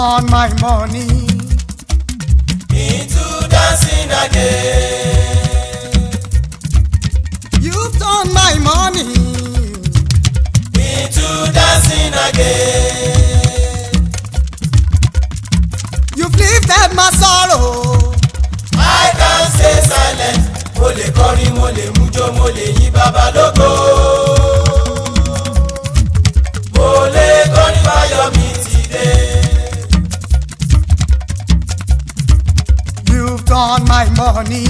On my money into dancing again. You've turned my money into dancing again. You've lifted my sorrow. I can't stay silent. Mo lè kọrin, mole, lè mújó, mo lè yí return my money.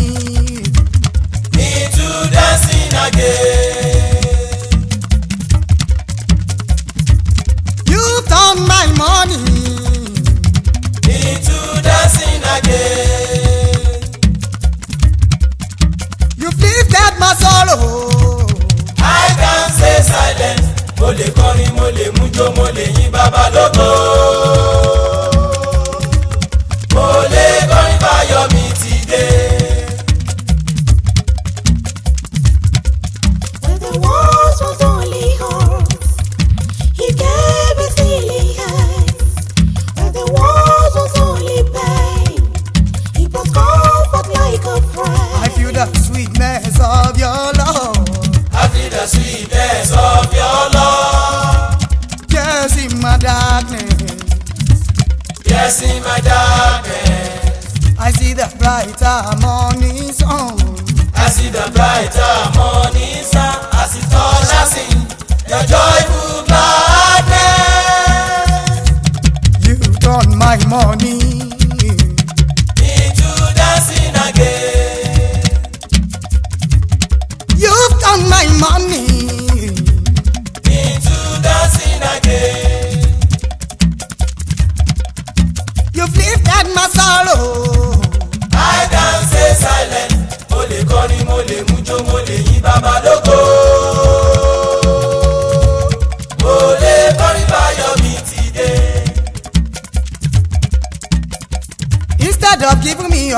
into dancing again. you turn my money. into dancing again. you've lifted my sorrow. I can say silent. mo lè kọrin mo lè mújó mo lè yìn bàbá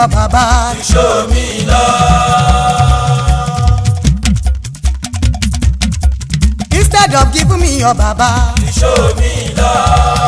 yọ bàbá. ìṣó mi lọ. instead of giving me your bàbá. show me love.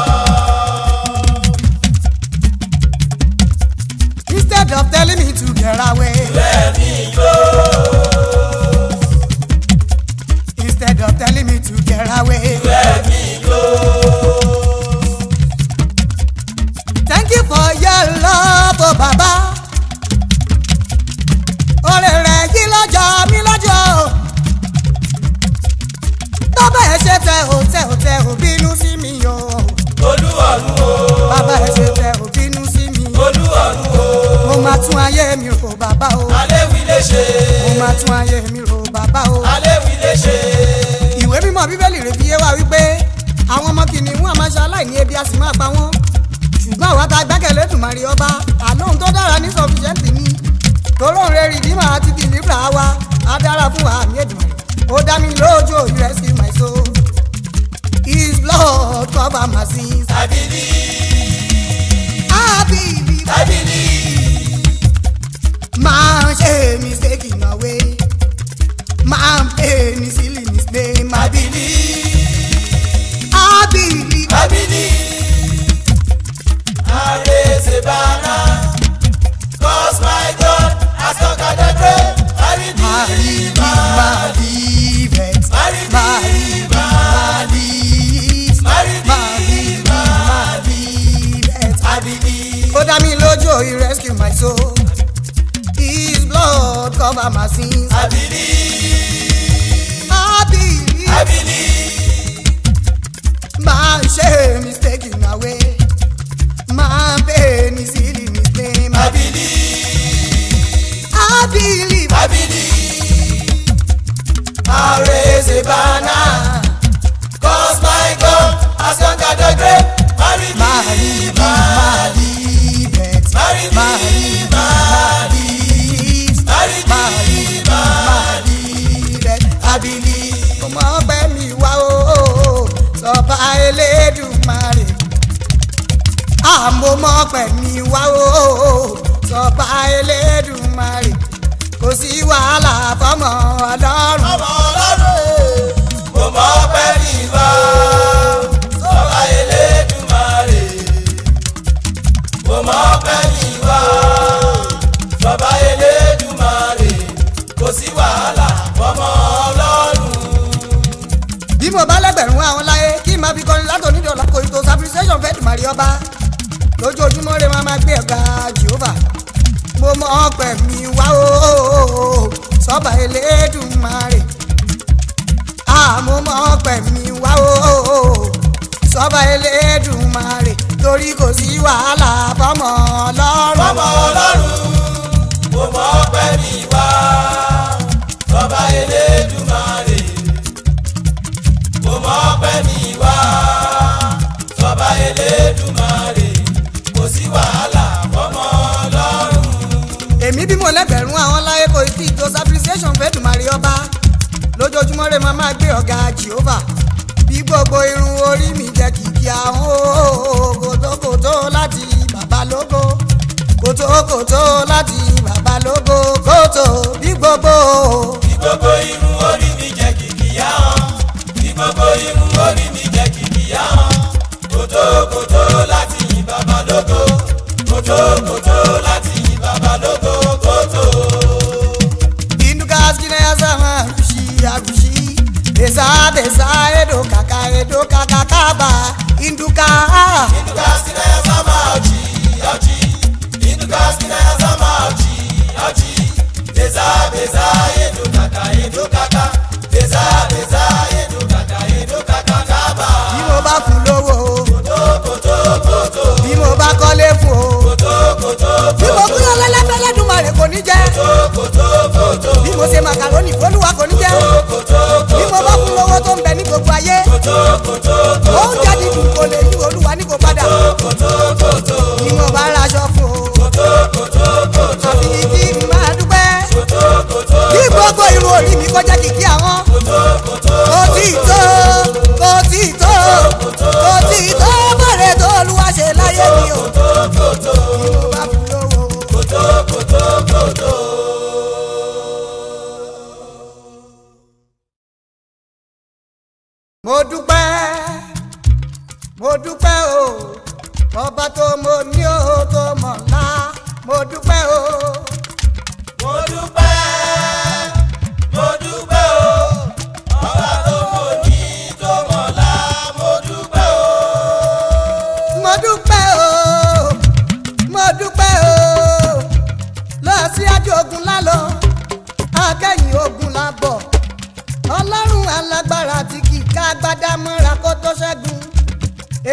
tọ́lọ́run rẹ̀ rìdíìmà àti dìlíbà wa á fún wa àmì Èdùmàrè ó dá mi lójú òyìn rẹ̀ sí my soul his blood cover my sins. I believe. I believe. I believe. ṣe mistake in a máa ń pè ní sílì ní sílè máa bìlì. I believe. I believe. bá mi. he rescued my soul. His blood cover my sins. I believe. I believe. I believe. My shame is taken away. My pain is healing I believe. I believe. I believe. I raise a banner, cause my God has conquered the grave. ọ̀gá Jehovah.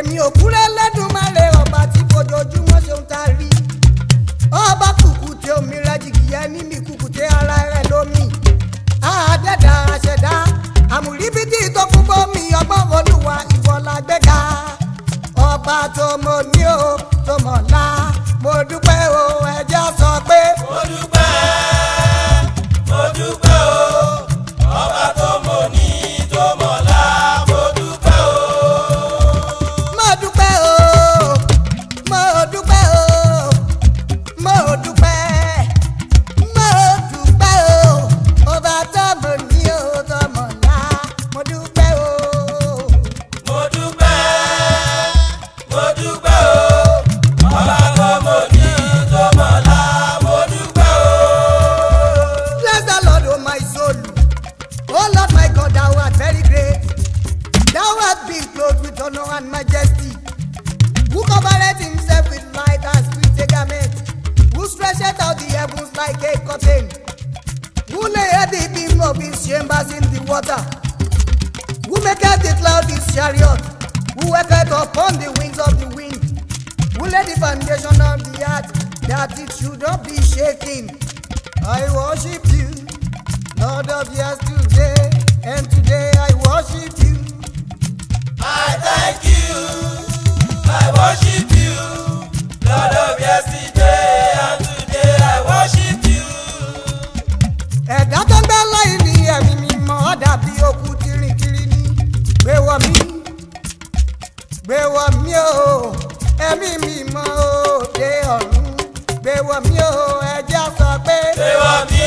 èmi ò kúrẹ́ lẹ́dùnmáre ọba tí fojoojúmọ́ ṣeun ta rí ọba kùkù tí omi rẹ jìgìyẹ mímì kùkù tí ara rẹ lómi àádẹ́dà àṣẹ̀dá àmúríbítì tó kú bómi ọgbọ́n olúwa ìwọ la gbéga ọba tó mọ̀ ní o tó mọ̀ la mo dúpẹ́. rivers in the water. Who make the cloud his chariot? Who worketh upon the wings of the wind? Who lay the foundation of the earth that it should not be shaken? I worship you, Lord of yesterday, and today I worship you. I thank you, I worship you, Lord of yesterday. gbéwọ̀ mi ò ẹ̀mí mi mọ́ òde ọ̀run gbéwọ̀ mi ò ẹ̀jẹ̀ sọ pé. gbéwọ̀ mi.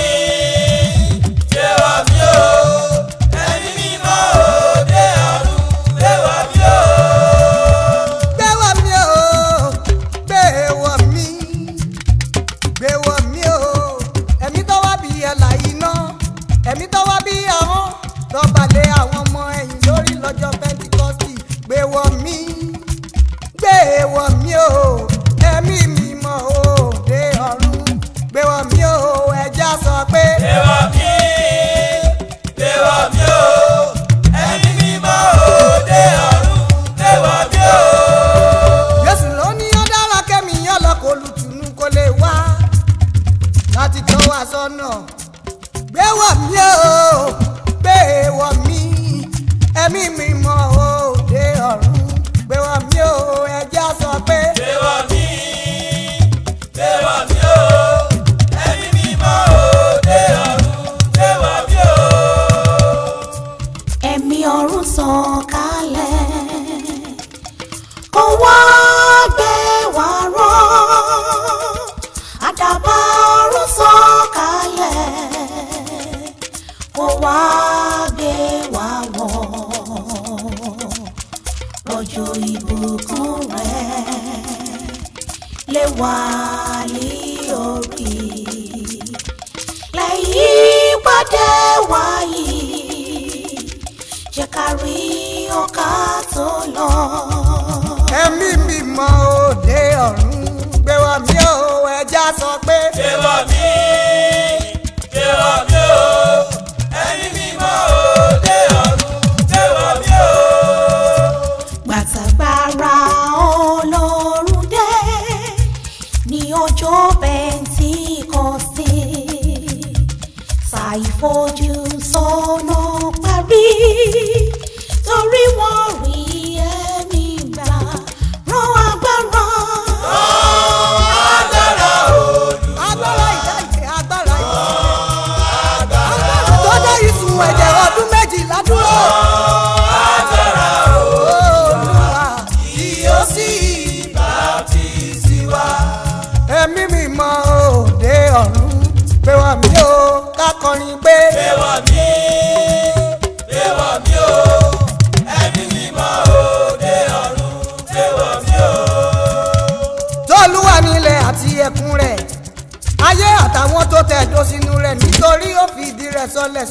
Oh.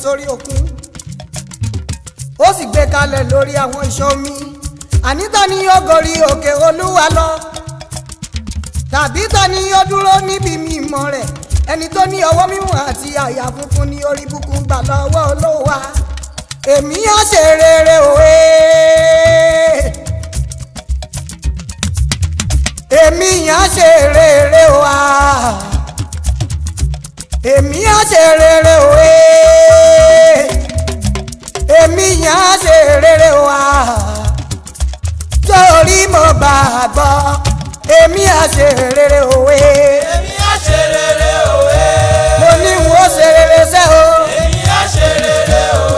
sórí òkun ó sì gbé kalẹ̀ lórí àwọn iṣan omi àní ni yóò gorí òkè olúwa lọ tàbí ta ni yóò dúró níbi mímọ́ rẹ̀ ẹni tó ní ọwọ́ mímọ́ àti àyà funfun ní orí búkún gbà lọ́wọ́ olówa èmi á ṣe rere òwe. èmi á ṣe rere wa èmi á ṣe rere òwe èmi yàn á ṣe rere wá torí mo bá a gbọ́ èmi á ṣe rere òwe. Ah. èmi á ṣe rere òwe. Eh. Eh. mo ní n ó ṣe rere sẹ́ o. èmi á ṣe rere òwe.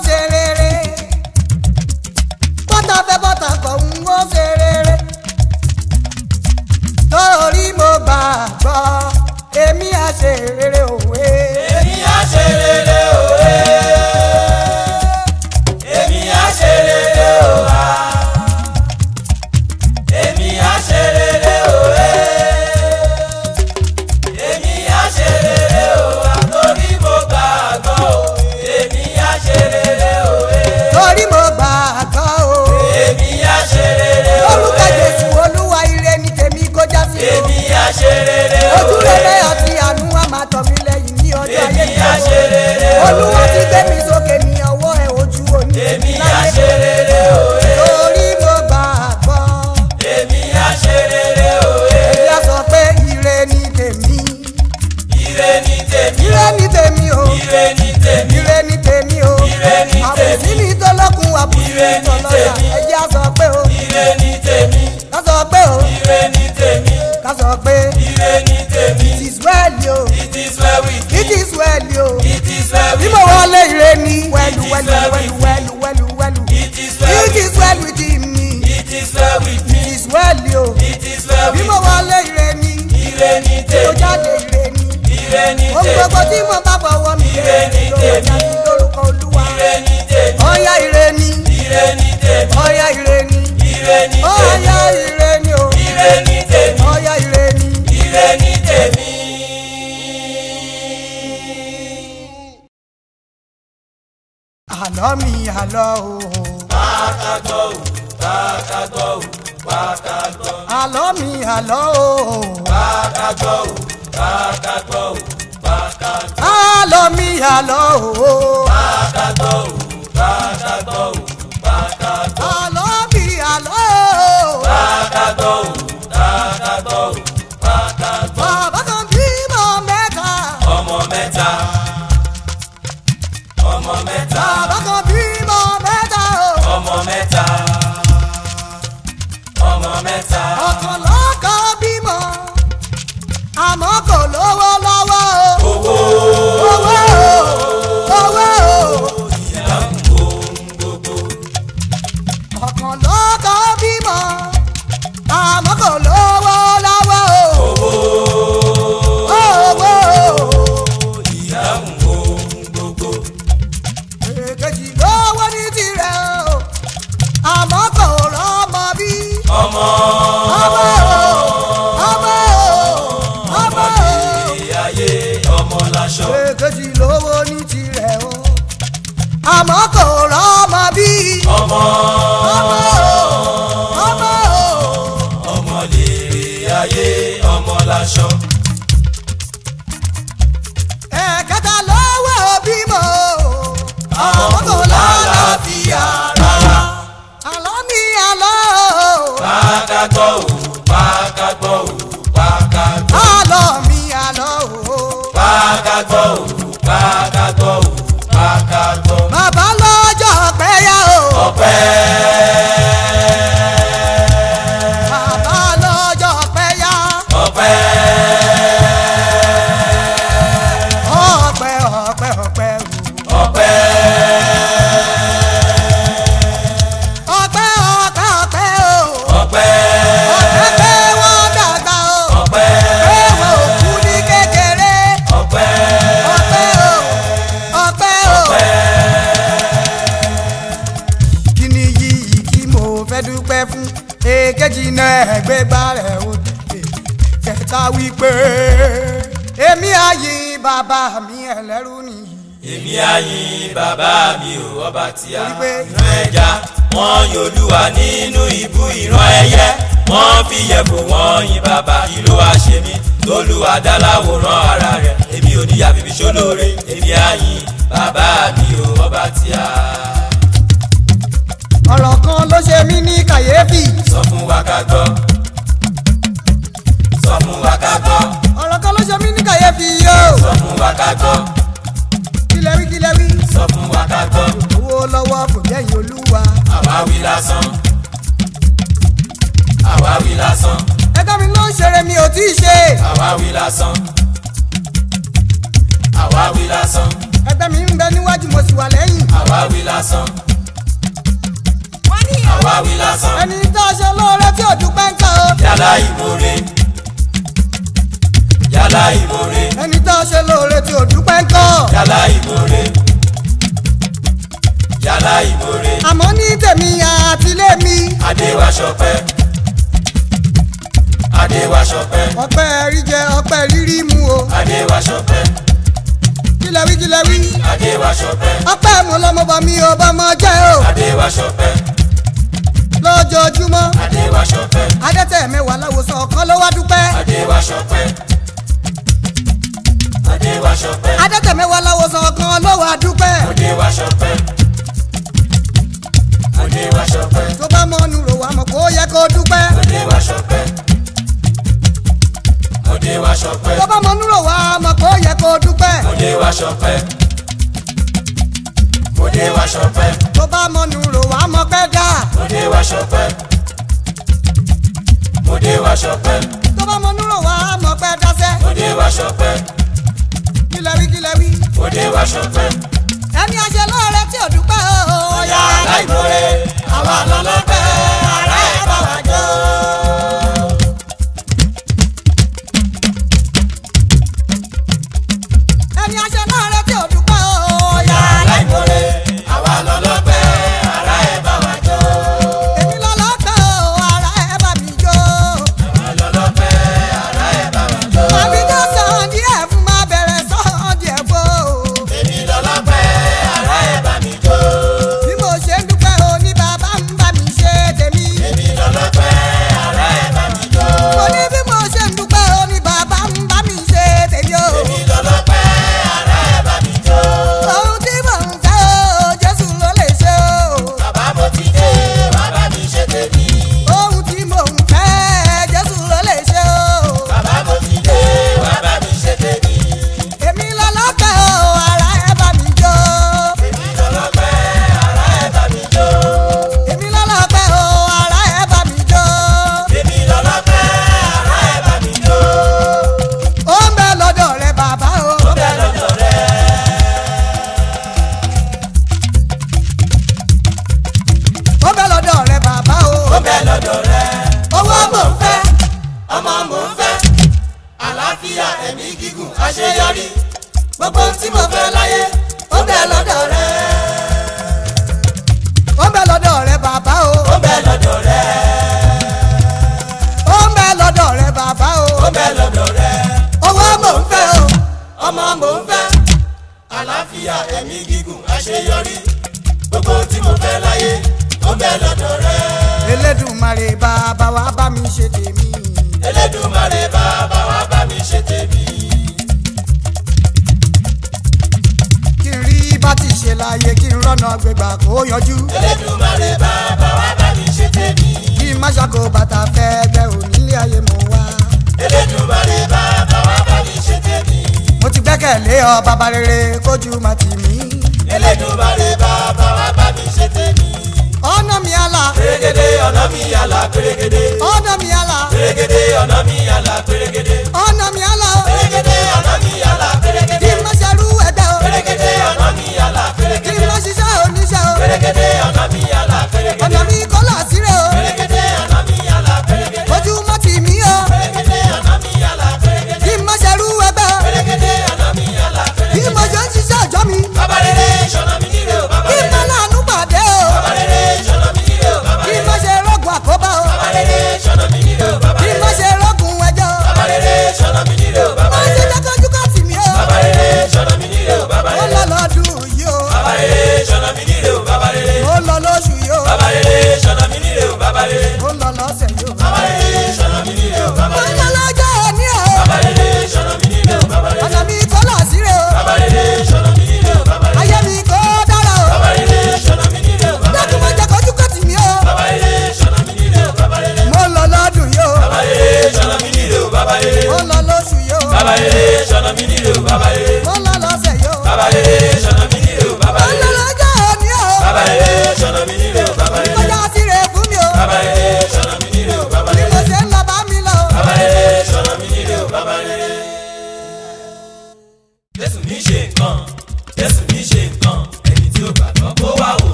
de ṣe ní tèmi. it is well yo. it is well it is well yo. it is well with me. bí mo wọlé ire ni. wẹ́lú wẹ́lú wẹ́lú wẹ́lú wẹ́lú it is well it is well with me. it is well with me. it is well yo. it is well with me. bí mo wọlé ire ni. ire ni tèmi. mo jáde ire ni. ire ni tèmi. ohun gbogbo tí mo bá lọ́mì àlọ́ o. bàtà gbọ́ o bàtà gbọ́ o bàtà gbọ́. àlọ́ mi àlọ́ o. bàtà gbọ́ o bàtà gbọ́ o bàtà gbọ́. àlọ́ mi àlọ́ o. bàtà gbọ́. agora. fatia ìrẹ́jà wọ́n yòlúwa nínú ibú ìran ẹyẹ wọ́n fi yẹ̀bù wọ́n yin bàbá kí ló wá ṣe dáláwòrán ara rẹ̀ èmi ò níyà bíbí ṣólóore èmi àyìn bàbá mi ò ọba tí ọ̀rọ̀ kan ló ṣe mí ní kàyéfì. sọ fún wa ká gbọ́ sọ fún wa ká gbọ́. ọ̀rọ̀ kan ló ṣe mí ní kàyéfì yìí sọ fún wa ká gbọ́. kílẹ̀ wí kílẹ̀ wí. sọ fún wa ká gbọ́ lówó lọ́wọ́ kò jẹ́yìn olúwa. àwa lásán àwa lásán. ẹgbẹ́ mi ló ń ṣeré mi ò tí ì ṣe. àwa wí lásán àwa lásán. ẹgbẹ́ mi ń bẹ níwájú mo sì wà lẹ́yìn. àwa wí lásán àwa wí lásán. ẹni tá a ṣe lóore tí ò dúpẹ́ ń kà ó. yálà ìmoore yálà ìmoore. ẹni tá ṣe lóore tí ò dúpẹ́ ń kọ́. yálà ìmoore jàlá ìmoore. àmọ́ ní tèmi àtìlé mi. adéwà ṣọpẹ́ adéwà ṣọpẹ́. ọpẹ́ ríjẹ ọpẹ́ rírí mu o. adéwà ṣọpẹ́. kílẹ̀ wí kílẹ̀ wí. adéwà ṣọpẹ́. ọpẹ́ mo lọ́mọ bọ̀ mi ò bá mọ jẹ́ o. adéwà ṣọpẹ́ lójoojúmọ́. Adéwà ṣọpẹ́. Adẹ́tẹ̀ mẹ́wàá láwòsàn ọ̀kan ló wá dúpẹ́. Adéwà ṣọpẹ́. Adéwà ṣọpẹ́. Adẹ́tẹ̀ mẹ́wàá láwòsàn ọ̀kan ló wá dúpẹ́. Adéwà ṣọpẹ́ òde wa ṣọpẹ́. tó bá mọ́nu rò wá mọ̀ kó yẹ kó dúpẹ́. òde wa ṣọpẹ́. òde wa ṣọpẹ́. tó bá mọ́nu rò wá mọ̀ kó yẹ kó dúpẹ́. òde wa ṣọpẹ́. òde wa ṣọpẹ́. tó bá mọ́nu rò wá mọ̀ pẹ́ dá. tó bá mọ́nu rò wá mọ̀ pẹ́ dá sẹ́. kílẹ̀ wí kílẹ̀ wí ní aṣẹ lóore tí ò dúpẹ́ o. ọ̀yà aláìmoore àwa lọ́lọ́pẹ́ ara ẹ̀ bá wa jó. kó yanjú. Elédùmarè bàbá wa bá mi ṣe tèmi. kí má ṣàkó bàtà fẹ́ ẹgbẹ́ onílé ayé mo wá. Elédùmarè bàbá wa bá mi ṣe tèmi. mo ti gbẹ́kẹ̀lé ọ bàbá rere kójú má tì mí. Elédùmarè bàbá bá mi ṣe tèmi. ọ̀nà mi àlà. pèrègèdè ọ̀nà mi àlà pèrègèdè. ọ̀nà mi àlà. pèrègèdè ọ̀nà mi àlà pèrègèdè. dédé ọ̀nà mi yàrá.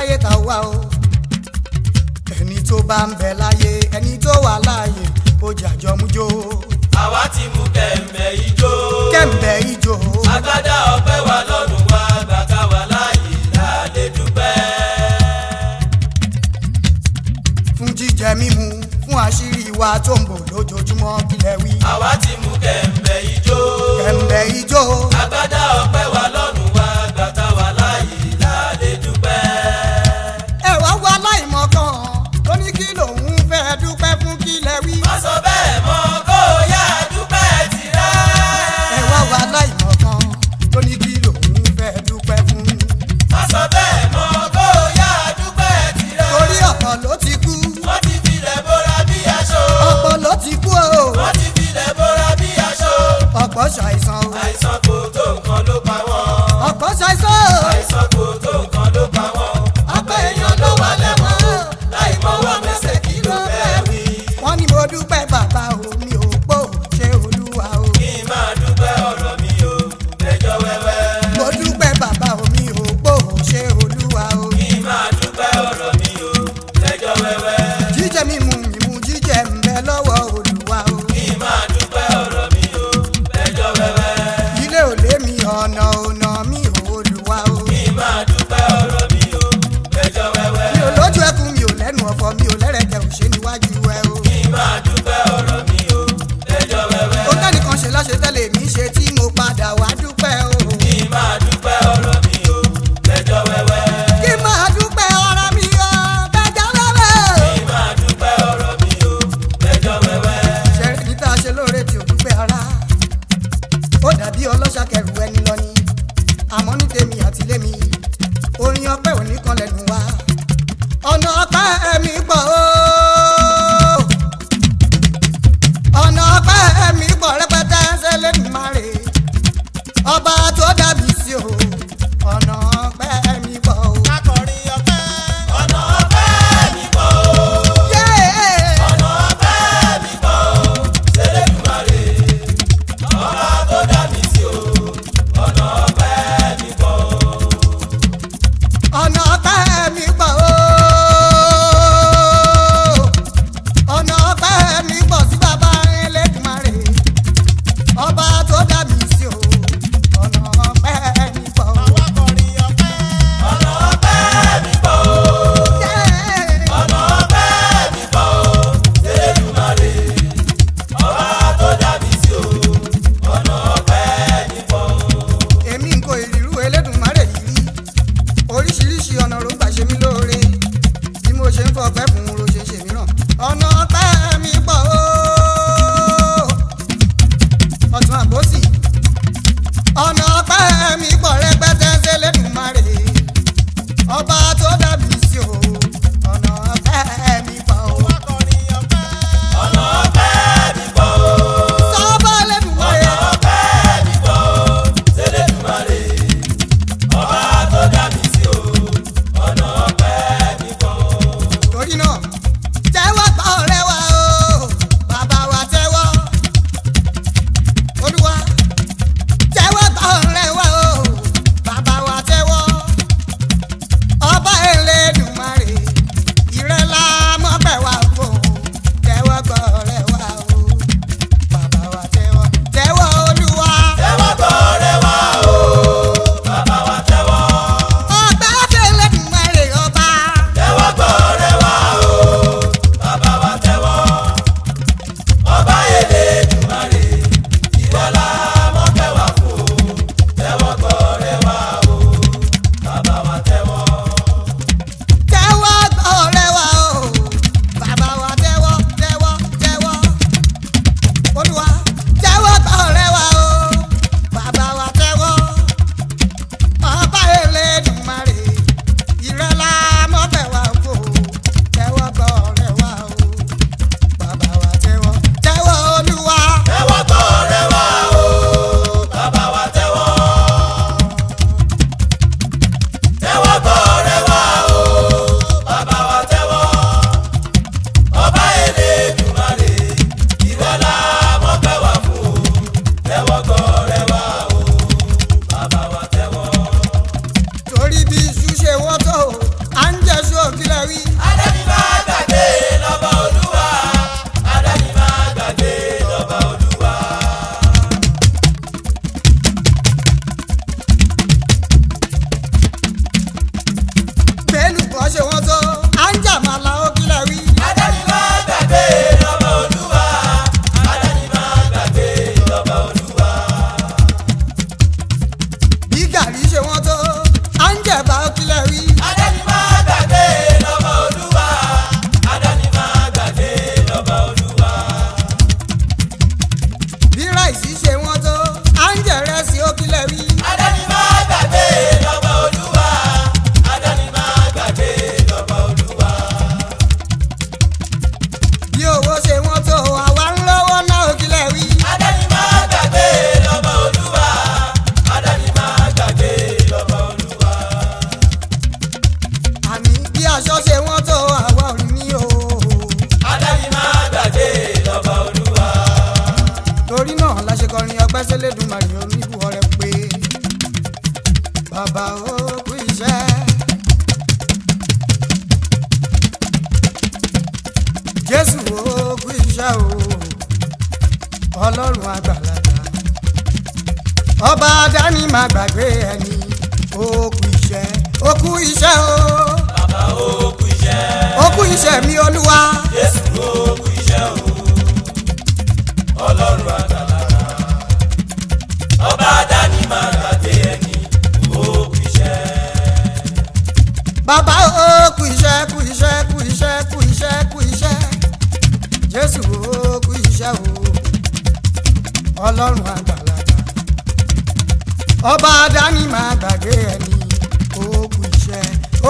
láyé tá a wà o ẹni tó bá ń bẹ láyé ẹni tó wà láàyè ó jàjọ mú jó. àwa ti mú kẹ̀m̀bẹ̀ ijó. kẹ̀m̀bẹ̀ ijó. agbádá ọpẹ́ wa lọ́dún wa bàtà wa láàyè lálẹ́ dúpẹ́. fún jíjẹ mímu fún àṣírí wa tó ń bò lójoojúmọ́ kílẹ̀ wí. àwa ti mú kẹ̀m̀bẹ̀ ijó. kẹ̀m̀bẹ̀ ijó. agbádá ọpẹ́.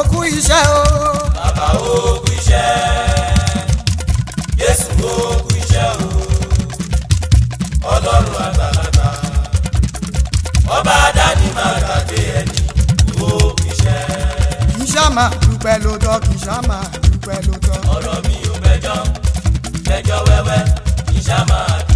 ó kú iṣẹ́ o. bàbá ó kú iṣẹ́ Jésù ó kú iṣẹ́ o ọlọ́run àgbàlagbà ọba dání máa gbàgbé ẹni ó kú iṣẹ́. kì í ṣá máa dúpẹ́ lóòótọ́ kì í ṣá máa dúpẹ́ lóòótọ́. ọ̀rọ̀ mi ò mẹ́jọ mẹ́jọ wẹ́wẹ́ kì í ṣá dúpẹ́.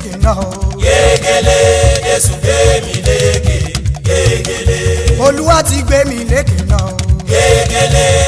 lékè náà o. gègélé Jésù gbé mi lékè gègélé. Olúwa ti gbé mi leke náà o. gègélé.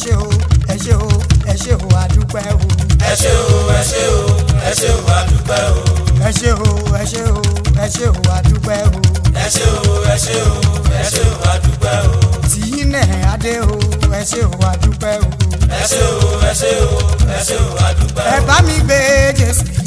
ṣé o ẹ ṣé o ẹ ṣé o àdúpẹ́ o. ẹ ṣé o ẹ ṣé o ẹ ṣé o àdúpẹ́ o. ẹ ṣé o ẹ ṣé o ẹ ṣé o àdúpẹ́ o. ẹ ṣé o ẹ ṣé o ẹ ṣé o àdúpẹ́ o. tìyí adé o ẹ o àdúpẹ́ o. ẹ o ẹ o ẹ o àdúpẹ́ o. ẹ bá mi gbé Jésù.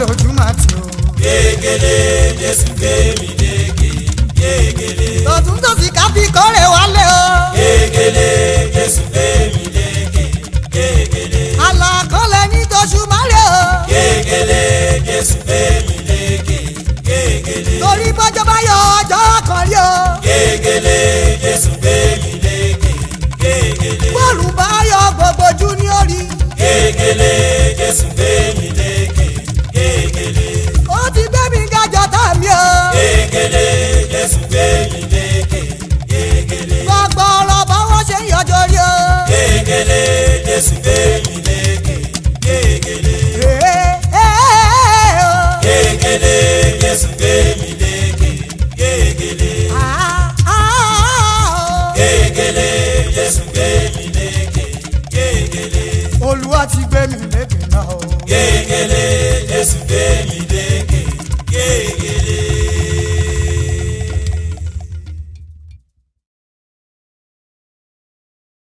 lójú máa tì o. gègèlè jésù gbèmí lékè gègèlè. tọ̀tún tòsì ká fi kórè wálé o. gègèlè jésù gbèmí lékè gègèlè. àlàkọ́lẹ̀ ní tóṣù márẹ̀ o. gègèlè jésù gbèmí lékè gègèlè. torí bọ́jọ́ bá yọ ọjọ́ kan rí o. gègèlè jésù gbèmí lékè gègèlè. bọ́ọ̀lù bá yọ gbogbo ojú ní orí. gègèlè jésù gbèmí lékè. yegele jésù gbé lékè yegele. gbogbo ọlọ́ba wọn ṣe ń yọjọ rí o. yegele jésù gbé lékè yegele. yegele jésù gbé mi lékè yegele. yegele jésù gbé mi lékè yegele. olúwa ti gbé mi lékè náà o. yegele jésù gbé lékè.